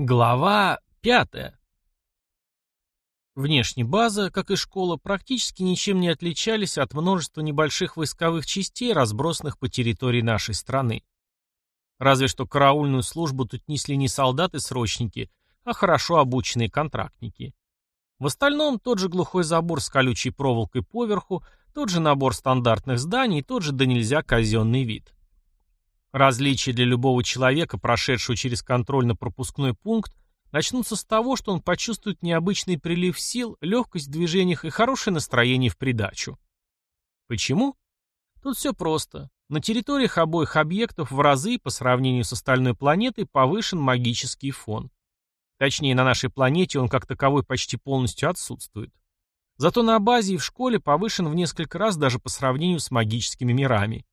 Глава пятая. Внешне база, как и школа, практически ничем не отличались от множества небольших войсковых частей, разбросанных по территории нашей страны. Разве что караульную службу тут несли не солдаты-срочники, а хорошо обученные контрактники. В остальном тот же глухой забор с колючей проволокой поверху, тот же набор стандартных зданий, тот же да нельзя казенный вид. Различия для любого человека, прошедшего через контрольно-пропускной пункт, начнутся с того, что он почувствует необычный прилив сил, легкость в движениях и хорошее настроение в придачу. Почему? Тут все просто. На территориях обоих объектов в разы по сравнению с остальной планетой повышен магический фон. Точнее, на нашей планете он как таковой почти полностью отсутствует. Зато на базе и в школе повышен в несколько раз даже по сравнению с магическими мирами.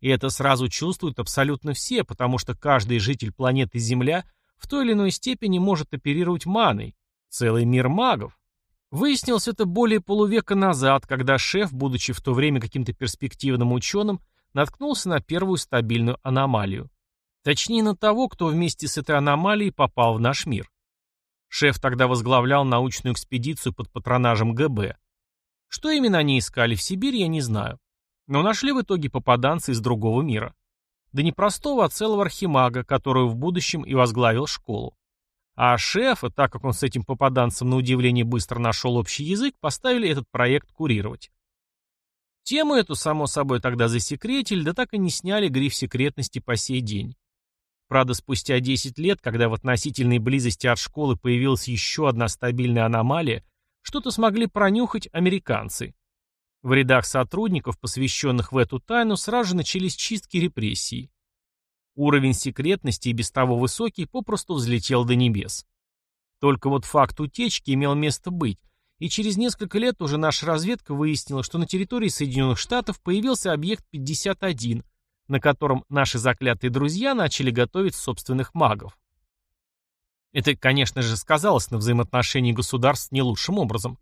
И это сразу чувствуют абсолютно все, потому что каждый житель планеты Земля в той или иной степени может оперировать маной. Целый мир магов. Выяснилось это более полувека назад, когда шеф, будучи в то время каким-то перспективным ученым, наткнулся на первую стабильную аномалию. Точнее, на того, кто вместе с этой аномалией попал в наш мир. Шеф тогда возглавлял научную экспедицию под патронажем ГБ. Что именно они искали в Сибири, я не знаю. Но нашли в итоге попаданца из другого мира. Да не простого, а целого архимага, который в будущем и возглавил школу. А шефа, так как он с этим попаданцем на удивление быстро нашел общий язык, поставили этот проект курировать. Тему эту, само собой, тогда засекретили, да так и не сняли гриф секретности по сей день. Правда, спустя 10 лет, когда в относительной близости от школы появилась еще одна стабильная аномалия, что-то смогли пронюхать американцы. В рядах сотрудников, посвященных в эту тайну, сразу же начались чистки репрессий. Уровень секретности и без того высокий попросту взлетел до небес. Только вот факт утечки имел место быть, и через несколько лет уже наша разведка выяснила, что на территории Соединенных Штатов появился объект 51, на котором наши заклятые друзья начали готовить собственных магов. Это, конечно же, сказалось на взаимоотношении государств не лучшим образом.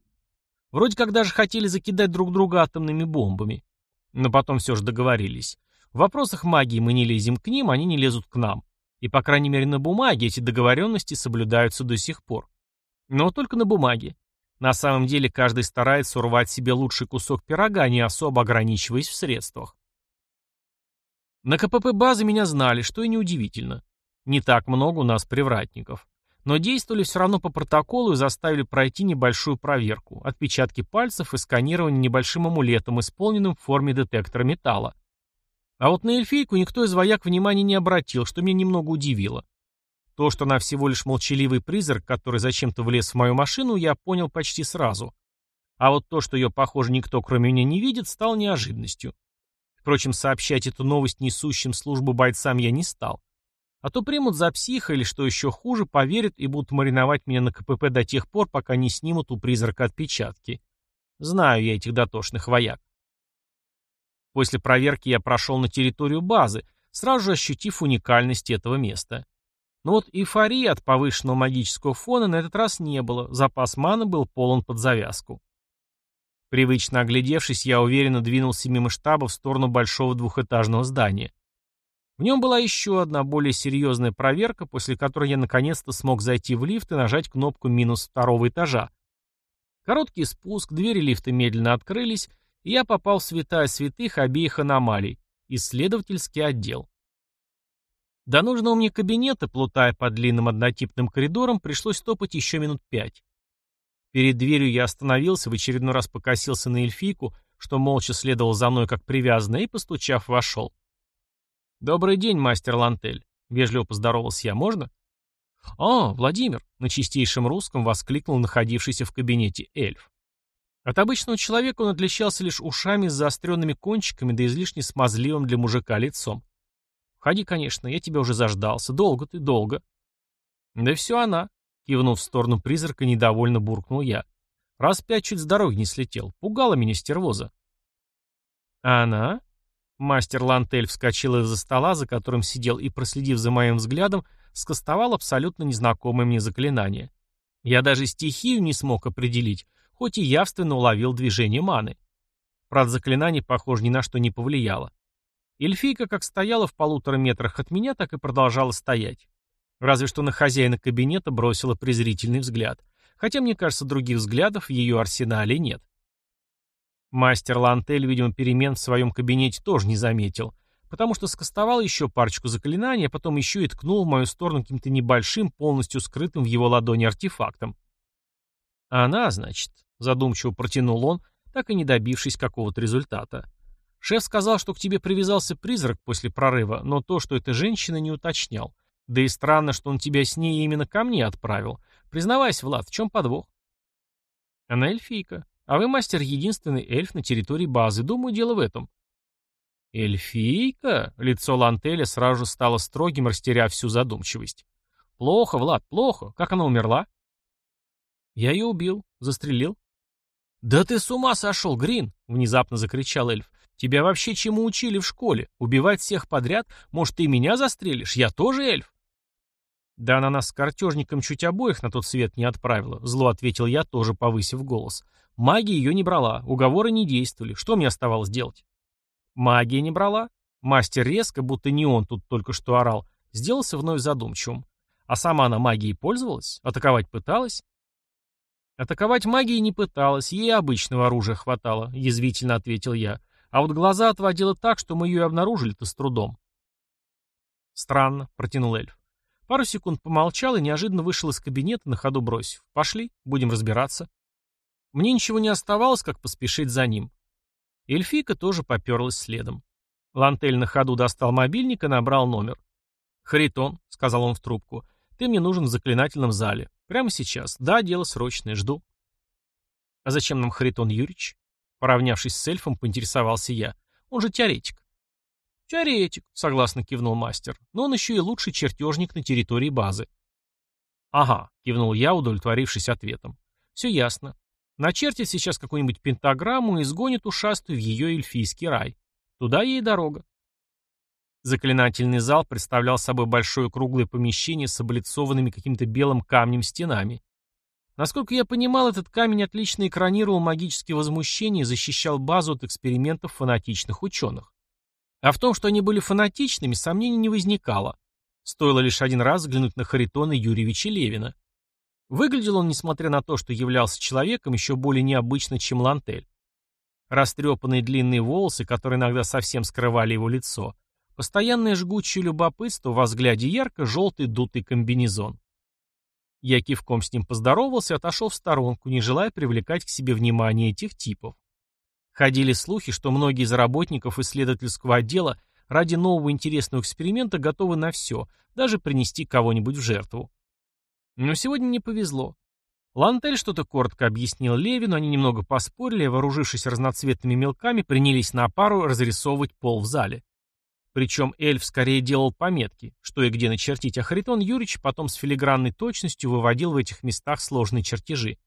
Вроде как даже хотели закидать друг друга атомными бомбами. Но потом все же договорились. В вопросах магии мы не лезем к ним, они не лезут к нам. И, по крайней мере, на бумаге эти договоренности соблюдаются до сих пор. Но только на бумаге. На самом деле каждый старается урвать себе лучший кусок пирога, не особо ограничиваясь в средствах. На КПП базы меня знали, что и неудивительно. Не так много у нас привратников но действовали все равно по протоколу и заставили пройти небольшую проверку, отпечатки пальцев и сканирование небольшим амулетом, исполненным в форме детектора металла. А вот на эльфийку никто из вояк внимания не обратил, что меня немного удивило. То, что она всего лишь молчаливый призрак, который зачем-то влез в мою машину, я понял почти сразу. А вот то, что ее, похоже, никто кроме меня не видит, стало неожиданностью. Впрочем, сообщать эту новость несущим службу бойцам я не стал. А то примут за психа или, что еще хуже, поверят и будут мариновать меня на КПП до тех пор, пока не снимут у призрака отпечатки. Знаю я этих дотошных вояк. После проверки я прошел на территорию базы, сразу же ощутив уникальность этого места. Но вот эйфории от повышенного магического фона на этот раз не было, запас маны был полон под завязку. Привычно оглядевшись, я уверенно двинулся мимо штаба в сторону большого двухэтажного здания. В нем была еще одна более серьезная проверка, после которой я наконец-то смог зайти в лифт и нажать кнопку минус второго этажа. Короткий спуск, двери лифта медленно открылись, и я попал в святая святых обеих аномалий, исследовательский отдел. До нужного мне кабинета, плутая по длинным однотипным коридорам, пришлось топать еще минут пять. Перед дверью я остановился, в очередной раз покосился на эльфийку, что молча следовал за мной как привязанный, и, постучав, вошел. «Добрый день, мастер Лантель», — вежливо поздоровался я, «можно?» «О, Владимир!» — на чистейшем русском воскликнул находившийся в кабинете эльф. От обычного человека он отличался лишь ушами с заостренными кончиками да излишне смазливым для мужика лицом. «Входи, конечно, я тебя уже заждался. Долго ты, долго». «Да все она», — кивнув в сторону призрака, недовольно буркнул я. «Раз пять чуть с дороги не слетел. Пугала меня стервоза». «А она?» Мастер Лантель вскочил из-за стола, за которым сидел, и, проследив за моим взглядом, скостовал абсолютно незнакомое мне заклинание. Я даже стихию не смог определить, хоть и явственно уловил движение маны. Правда, заклинание, похоже, ни на что не повлияло. Эльфийка как стояла в полутора метрах от меня, так и продолжала стоять. Разве что на хозяина кабинета бросила презрительный взгляд. Хотя, мне кажется, других взглядов в ее арсенале нет. Мастер Лантель, видимо, перемен в своем кабинете тоже не заметил, потому что скостовал еще парочку заклинаний, а потом еще и ткнул в мою сторону каким-то небольшим, полностью скрытым в его ладони артефактом. «Она, значит», — задумчиво протянул он, так и не добившись какого-то результата. «Шеф сказал, что к тебе привязался призрак после прорыва, но то, что это женщина, не уточнял. Да и странно, что он тебя с ней именно ко мне отправил. Признавайся, Влад, в чем подвох?» «Она эльфийка. А вы, мастер, единственный эльф на территории базы. Думаю, дело в этом». «Эльфийка?» Лицо Лантеля сразу стало строгим, растеряв всю задумчивость. «Плохо, Влад, плохо. Как она умерла?» «Я ее убил. Застрелил». «Да ты с ума сошел, Грин!» — внезапно закричал эльф. «Тебя вообще чему учили в школе? Убивать всех подряд? Может, ты меня застрелишь? Я тоже эльф?» «Да она нас с картежником чуть обоих на тот свет не отправила», — зло ответил я, тоже повысив голос. «Магия ее не брала, уговоры не действовали. Что мне оставалось делать?» «Магия не брала?» Мастер резко, будто не он тут только что орал, сделался вновь задумчивым. А сама она магией пользовалась? Атаковать пыталась? Атаковать магией не пыталась, ей обычного оружия хватало, язвительно ответил я. А вот глаза отводила так, что мы ее обнаружили-то с трудом. Странно, протянул эльф. Пару секунд помолчал и неожиданно вышел из кабинета, на ходу бросив. Пошли, будем разбираться. Мне ничего не оставалось, как поспешить за ним. Эльфийка тоже поперлась следом. Лантель на ходу достал мобильник и набрал номер. «Харитон», — сказал он в трубку, — «ты мне нужен в заклинательном зале. Прямо сейчас. Да, дело срочное, жду. А зачем нам Харитон Юрьевич? Поравнявшись с эльфом, поинтересовался я. Он же теоретик. Теоретик, согласно кивнул мастер. Но он еще и лучший чертежник на территории базы. Ага, кивнул я, удовлетворившись ответом. Все ясно. Начертит сейчас какую-нибудь пентаграмму и сгонит ушастую в ее эльфийский рай. Туда ей дорога. Заклинательный зал представлял собой большое круглое помещение с облицованными каким-то белым камнем стенами. Насколько я понимал, этот камень отлично экранировал магические возмущения и защищал базу от экспериментов фанатичных ученых. А в том, что они были фанатичными, сомнений не возникало. Стоило лишь один раз взглянуть на Харитона Юрьевича Левина. Выглядел он, несмотря на то, что являлся человеком, еще более необычно, чем Лантель. Растрепанные длинные волосы, которые иногда совсем скрывали его лицо, Постоянное жгучее любопытство во взгляде ярко-желтый дутый комбинезон. Я кивком с ним поздоровался и отошел в сторонку, не желая привлекать к себе внимание этих типов. Ходили слухи, что многие из работников исследовательского отдела ради нового интересного эксперимента готовы на все, даже принести кого-нибудь в жертву. Но сегодня не повезло. Лантель что-то коротко объяснил Левину, они немного поспорили, вооружившись разноцветными мелками, принялись на пару разрисовывать пол в зале. Причем эльф скорее делал пометки, что и где начертить, а Харитон Юрьевич потом с филигранной точностью выводил в этих местах сложные чертежи.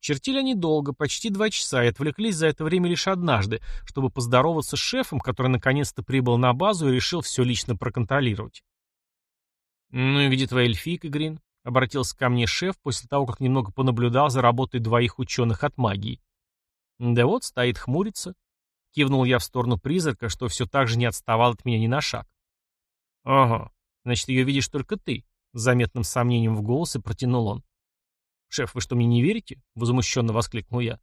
Чертили они долго, почти два часа, и отвлеклись за это время лишь однажды, чтобы поздороваться с шефом, который наконец-то прибыл на базу и решил все лично проконтролировать. «Ну и где твоя эльфийка, Грин?» — обратился ко мне шеф после того, как немного понаблюдал за работой двоих ученых от магии. «Да вот, стоит хмурится. Кивнул я в сторону призрака, что все так же не отставал от меня ни на шаг. «Ага, значит, ее видишь только ты», — с заметным сомнением в голосе протянул он. «Шеф, вы что, мне не верите?» — возмущенно воскликнул я.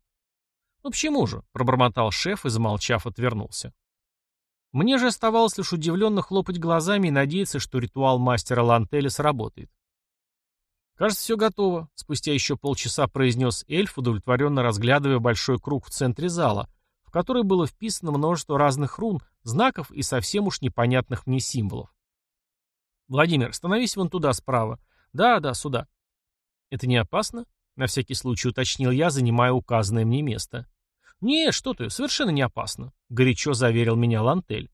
«Ну почему же?» — пробормотал шеф и, замолчав, отвернулся. Мне же оставалось лишь удивленно хлопать глазами и надеяться, что ритуал мастера Лантеля сработает. «Кажется, все готово», — спустя еще полчаса произнес эльф, удовлетворенно разглядывая большой круг в центре зала, в который было вписано множество разных рун, знаков и совсем уж непонятных мне символов. «Владимир, становись вон туда справа. Да, да, сюда». «Это не опасно?» — на всякий случай уточнил я, занимая указанное мне место. «Не, что ты, совершенно не опасно», — горячо заверил меня Лантель.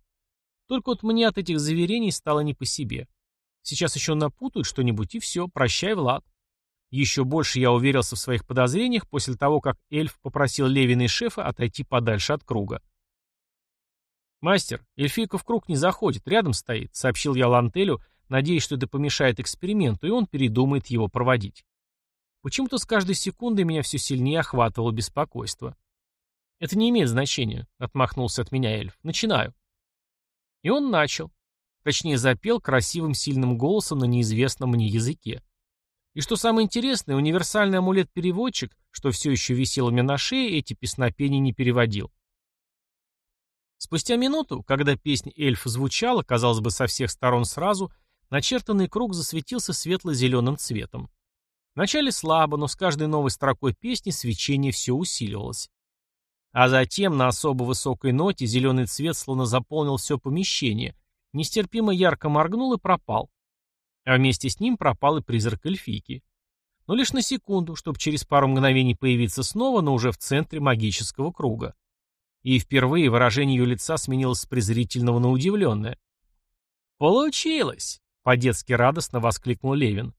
Только вот мне от этих заверений стало не по себе. Сейчас еще напутают что-нибудь, и все, прощай, Влад. Еще больше я уверился в своих подозрениях после того, как эльф попросил Левина и шефа отойти подальше от круга. «Мастер, эльфийка в круг не заходит, рядом стоит», — сообщил я Лантелю, надеясь, что это помешает эксперименту, и он передумает его проводить. Почему-то с каждой секундой меня все сильнее охватывало беспокойство. «Это не имеет значения», — отмахнулся от меня эльф. «Начинаю». И он начал. Точнее, запел красивым сильным голосом на неизвестном мне языке. И что самое интересное, универсальный амулет-переводчик, что все еще висел у меня на шее, эти песнопения не переводил. Спустя минуту, когда песня эльфа звучала, казалось бы, со всех сторон сразу, начертанный круг засветился светло-зеленым цветом. Вначале слабо, но с каждой новой строкой песни свечение все усиливалось. А затем на особо высокой ноте зеленый цвет словно заполнил все помещение, нестерпимо ярко моргнул и пропал. А вместе с ним пропал и призрак эльфийки. Но лишь на секунду, чтобы через пару мгновений появиться снова, но уже в центре магического круга. И впервые выражение ее лица сменилось с презрительного на удивленное. «Получилось!» — по-детски радостно воскликнул Левин.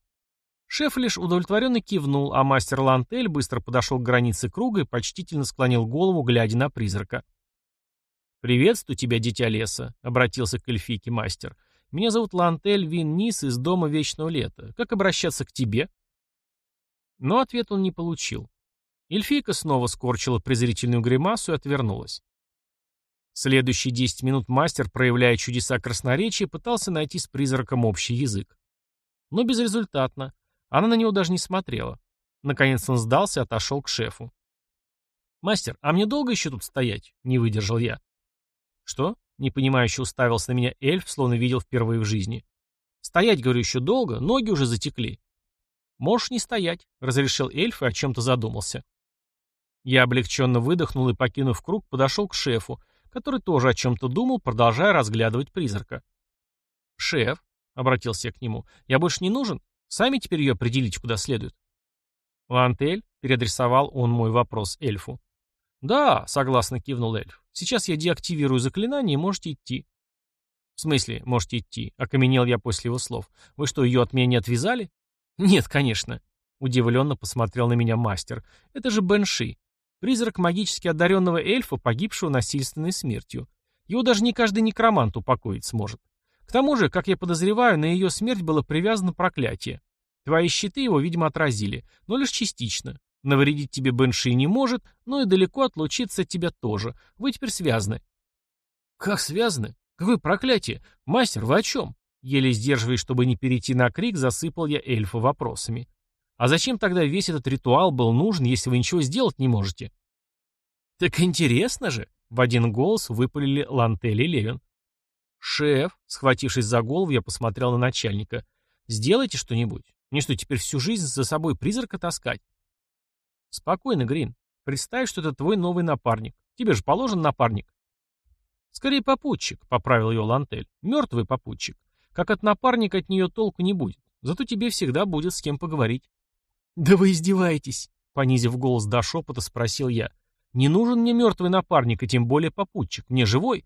Шеф лишь удовлетворенно кивнул, а мастер Лантель быстро подошел к границе круга и почтительно склонил голову, глядя на призрака. «Приветствую тебя, дитя леса», — обратился к эльфийке мастер. «Меня зовут Лантель Вин Нис из Дома Вечного Лета. Как обращаться к тебе?» Но ответ он не получил. Эльфийка снова скорчила презрительную гримасу и отвернулась. Следующие десять минут мастер, проявляя чудеса красноречия, пытался найти с призраком общий язык. Но безрезультатно. Она на него даже не смотрела. Наконец он сдался и отошел к шефу. «Мастер, а мне долго еще тут стоять?» — не выдержал я. «Что?» — непонимающе уставился на меня эльф, словно видел впервые в жизни. «Стоять, говорю, еще долго, ноги уже затекли». «Можешь не стоять», — разрешил эльф и о чем-то задумался. Я облегченно выдохнул и, покинув круг, подошел к шефу, который тоже о чем-то думал, продолжая разглядывать призрака. «Шеф», — обратился я к нему, — «я больше не нужен? Сами теперь ее определите, куда следует». «Лантель?» — переадресовал он мой вопрос эльфу. «Да», — согласно кивнул эльф. «Сейчас я деактивирую заклинание, можете идти». «В смысле, можете идти?» — окаменел я после его слов. «Вы что, ее от меня не отвязали?» «Нет, конечно», — удивленно посмотрел на меня мастер. «Это же Бенши. Призрак магически одаренного эльфа, погибшего насильственной смертью. Его даже не каждый некромант упокоить сможет. Тому же, как я подозреваю, на ее смерть было привязано проклятие. Твои щиты его, видимо, отразили, но лишь частично. Навредить тебе Бенши не может, но и далеко отлучиться от тебя тоже. Вы теперь связаны. Как связаны? Какое проклятие? Мастер, вы о чем? Еле сдерживаясь, чтобы не перейти на крик, засыпал я эльфа вопросами. А зачем тогда весь этот ритуал был нужен, если вы ничего сделать не можете? Так интересно же, в один голос выпалили Лантель и Левин. «Шеф», схватившись за голову, я посмотрел на начальника. «Сделайте что-нибудь. Мне что, теперь всю жизнь за собой призрака таскать?» «Спокойно, Грин. Представь, что это твой новый напарник. Тебе же положен напарник». «Скорее попутчик», — поправил ее Лантель. «Мертвый попутчик. Как от напарника от нее толку не будет. Зато тебе всегда будет с кем поговорить». «Да вы издеваетесь!» — понизив голос до шепота, спросил я. «Не нужен мне мертвый напарник, и тем более попутчик. Мне живой».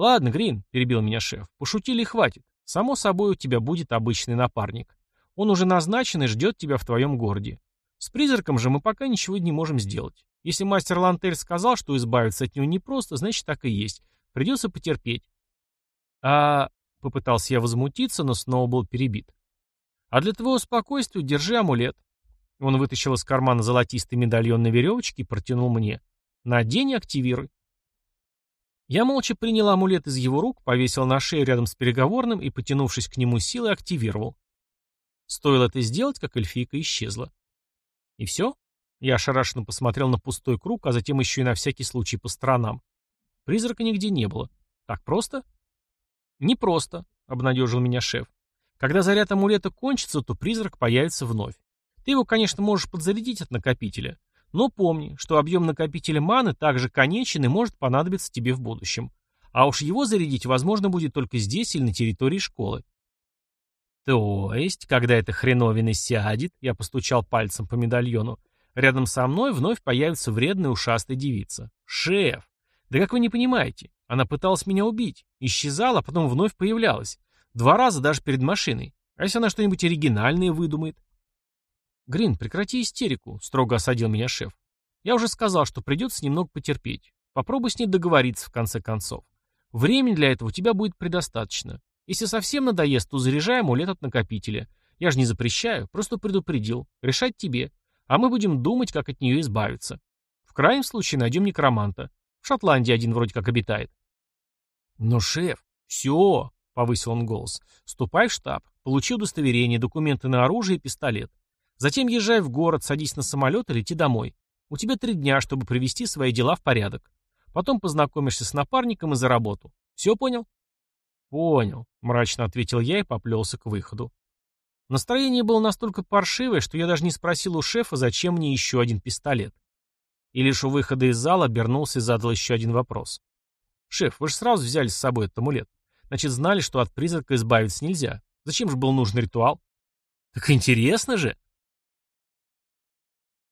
«Ладно, Грин», — перебил меня шеф, — «пошутили и хватит. Само собой у тебя будет обычный напарник. Он уже назначен и ждет тебя в твоем городе. С призраком же мы пока ничего не можем сделать. Если мастер Лантель сказал, что избавиться от него непросто, значит так и есть. Придется потерпеть». «А...» — попытался я возмутиться, но снова был перебит. А для твоего спокойствия держи амулет. Он вытащил из кармана золотистый медальон на веревочке и протянул мне. Надень и активируй. Я молча принял амулет из его рук, повесил на шею рядом с переговорным и, потянувшись к нему силой, активировал. Стоило это сделать, как эльфийка исчезла. И все? Я ошарашенно посмотрел на пустой круг, а затем еще и на всякий случай по сторонам. Призрака нигде не было. Так просто? Не просто, обнадежил меня шеф. Когда заряд амулета кончится, то призрак появится вновь. Ты его, конечно, можешь подзарядить от накопителя, но помни, что объем накопителя маны также конечен и может понадобиться тебе в будущем. А уж его зарядить возможно будет только здесь или на территории школы. То есть, когда эта хреновина сядет, я постучал пальцем по медальону, рядом со мной вновь появится вредная ушастая девица. Шеф! Да как вы не понимаете? Она пыталась меня убить, исчезала, а потом вновь появлялась. Два раза даже перед машиной. А если она что-нибудь оригинальное выдумает? Грин, прекрати истерику, строго осадил меня шеф. Я уже сказал, что придется немного потерпеть. Попробуй с ней договориться в конце концов. Времени для этого у тебя будет предостаточно. Если совсем надоест, то заряжай амулет от накопителя. Я же не запрещаю, просто предупредил. Решать тебе. А мы будем думать, как от нее избавиться. В крайнем случае найдем некроманта. В Шотландии один вроде как обитает. Но, шеф, все, повысил он голос. «Ступай в штаб, получи удостоверение, документы на оружие и пистолет. Затем езжай в город, садись на самолет и лети домой. У тебя три дня, чтобы привести свои дела в порядок. Потом познакомишься с напарником и за работу. Все понял?» «Понял», — мрачно ответил я и поплелся к выходу. Настроение было настолько паршивое, что я даже не спросил у шефа, зачем мне еще один пистолет. И лишь у выхода из зала обернулся и задал еще один вопрос. «Шеф, вы же сразу взяли с собой этот амулет. Значит, знали, что от призрака избавиться нельзя. Зачем же был нужен ритуал?» «Так интересно же!»